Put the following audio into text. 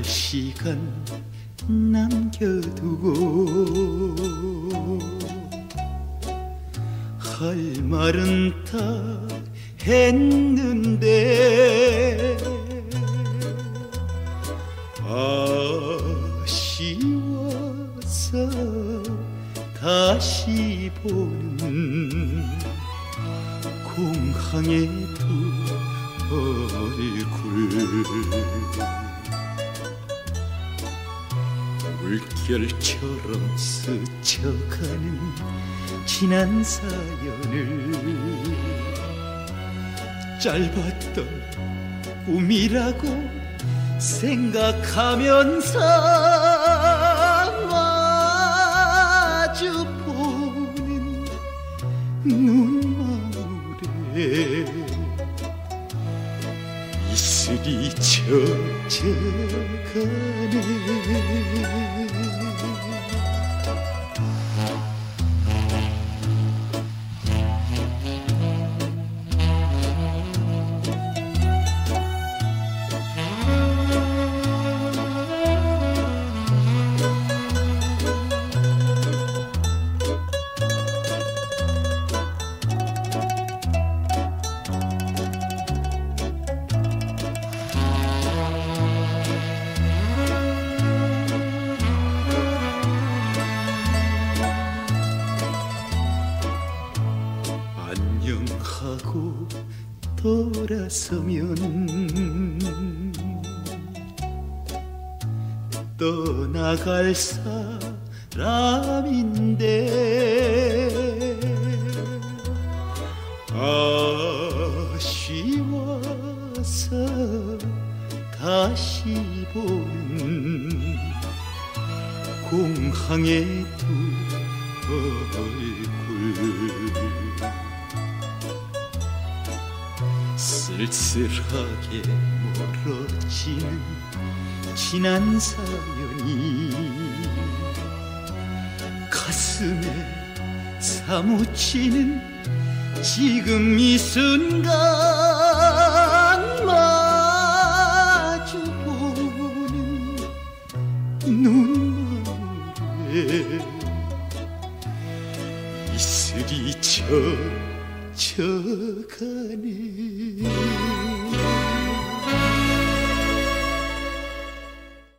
갈 시간 남겨두고 할 말은 다 했는데 아쉬워서 다시 보는 공항의 두 얼굴 물결처럼 스쳐가는 지난 사연을 짧았던 꿈이라고 생각하면서 마주 보는 눈 이슬이 젖어가네 안녕하고 돌아서면 떠나갈 사람인데 아쉬워서 다시 보는 공항의 두 얼굴 쓸쓸하게 멀어지는 지난 사연이 가슴에 사무치는 지금 이 순간 마주보는 눈물에 이슬이 젖 어가네